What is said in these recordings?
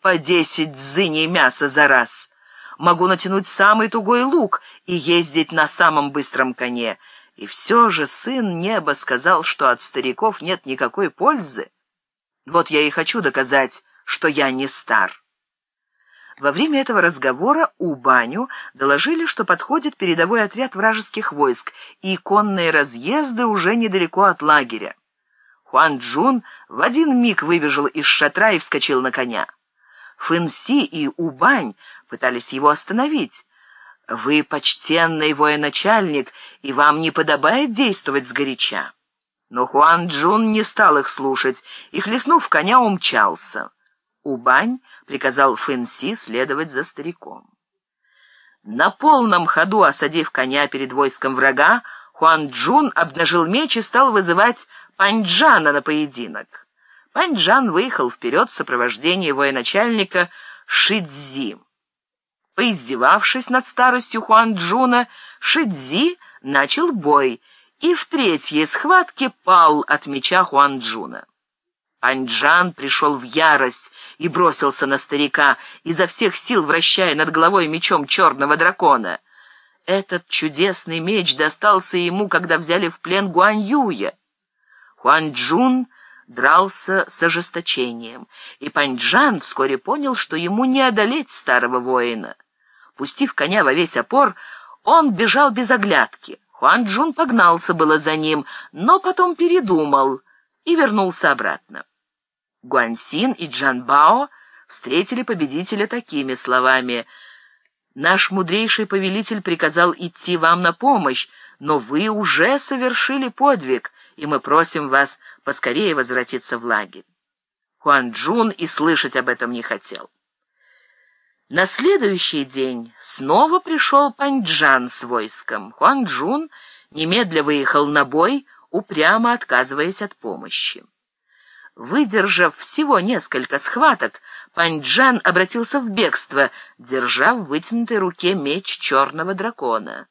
по десять зыней мяса за раз. Могу натянуть самый тугой лук и ездить на самом быстром коне. И все же сын неба сказал, что от стариков нет никакой пользы. Вот я и хочу доказать, что я не стар. Во время этого разговора у Баню доложили, что подходит передовой отряд вражеских войск, и конные разъезды уже недалеко от лагеря. Хуан Джун в один миг выбежал из шатра и вскочил на коня. Фэнси и Убань пытались его остановить. «Вы почтенный военачальник, и вам не подобает действовать сгоряча». Но Хуан Джун не стал их слушать и, хлестнув коня, умчался. Убань приказал Фэнси следовать за стариком. На полном ходу, осадив коня перед войском врага, Хуан Джун обнажил меч и стал вызывать Паньджана на поединок. Паньджан выехал вперед в сопровождении военачальника Шидзи. Поиздевавшись над старостью Хуан Джуна, Шидзи начал бой и в третьей схватке пал от меча Хуан Джуна. Паньджан пришел в ярость и бросился на старика, изо всех сил вращая над головой мечом черного дракона. Этот чудесный меч достался ему, когда взяли в плен Гуань Юя. Хуан Джун дрался с ожесточением, и Паньчжан вскоре понял, что ему не одолеть старого воина. Пустив коня во весь опор, он бежал без оглядки. Хуан Джун погнался было за ним, но потом передумал и вернулся обратно. Гуаньсин и Джанбао встретили победителя такими словами «Наш мудрейший повелитель приказал идти вам на помощь, но вы уже совершили подвиг, и мы просим вас поскорее возвратиться в лагерь». Хуан Джун и слышать об этом не хотел. На следующий день снова пришел Паньчжан с войском. Хуан Джун немедля выехал на бой, упрямо отказываясь от помощи. Выдержав всего несколько схваток, Паньчжан обратился в бегство, держа в вытянутой руке меч черного дракона.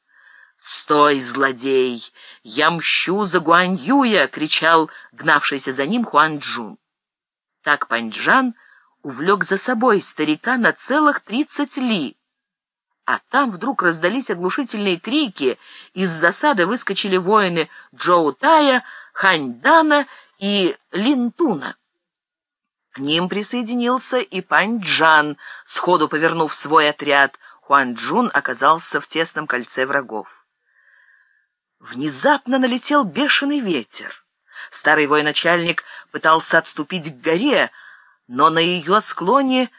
«Стой, злодей! Я мщу за Гуань Юя!» — кричал гнавшийся за ним Хуан Джун. Так Паньчжан увлек за собой старика на целых тридцать ли. А там вдруг раздались оглушительные крики, из засады выскочили воины Джоу Тая, Хань Дана и Линтуна. К ним присоединился и Пань Джан, сходу повернув свой отряд. Хуан Джун оказался в тесном кольце врагов. Внезапно налетел бешеный ветер. Старый военачальник пытался отступить к горе, но на ее склоне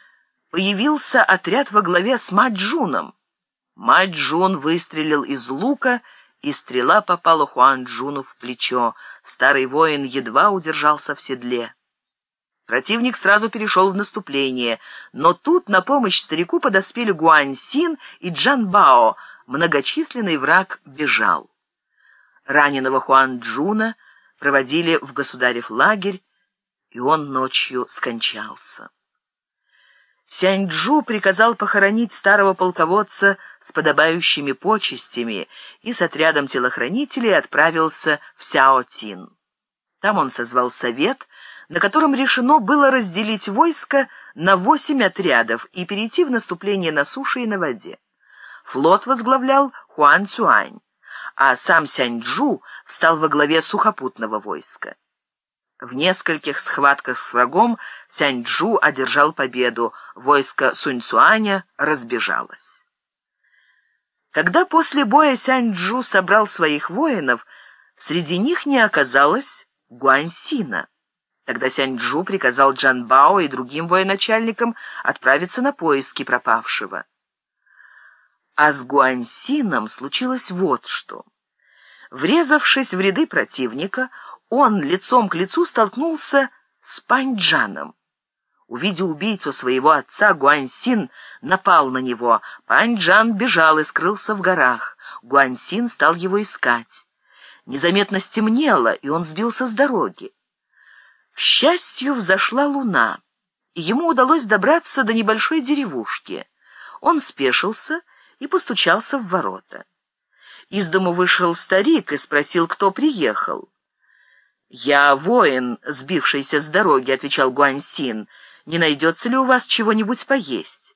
появился отряд во главе с Маджуном. Маджун выстрелил из лука и стрела попала Хуан Джуну в плечо. Старый воин едва удержался в седле. Противник сразу перешел в наступление, но тут на помощь старику подоспели Гуань Син и Джан Бао. Многочисленный враг бежал. Раненого Хуан Джуна проводили в государев лагерь, и он ночью скончался. Сяньчжу приказал похоронить старого полководца с подобающими почестями и с отрядом телохранителей отправился в Сяотин. Там он созвал совет, на котором решено было разделить войско на восемь отрядов и перейти в наступление на суше и на воде. Флот возглавлял Хуан Цюань, а сам Сяньчжу встал во главе сухопутного войска. В нескольких схватках с врагом Сяньчжу одержал победу, войско Суньцуаня разбежалось. Когда после боя Сяньчжу собрал своих воинов, среди них не оказалось Гуаньсина. Тогда Сяньчжу приказал Джанбао и другим военачальникам отправиться на поиски пропавшего. А с Гуаньсином случилось вот что. Врезавшись в ряды противника, он лицом к лицу столкнулся с Паньджаном. Увидев убийцу своего отца, Гуаньсин напал на него. Паньджан бежал и скрылся в горах. Гуаньсин стал его искать. Незаметно стемнело, и он сбился с дороги. К счастью, взошла луна, и ему удалось добраться до небольшой деревушки. Он спешился и постучался в ворота. Из дому вышел старик и спросил, кто приехал. «Я воин, сбившийся с дороги», — отвечал Гуаньсин. не найдется ли у вас чего-нибудь поесть.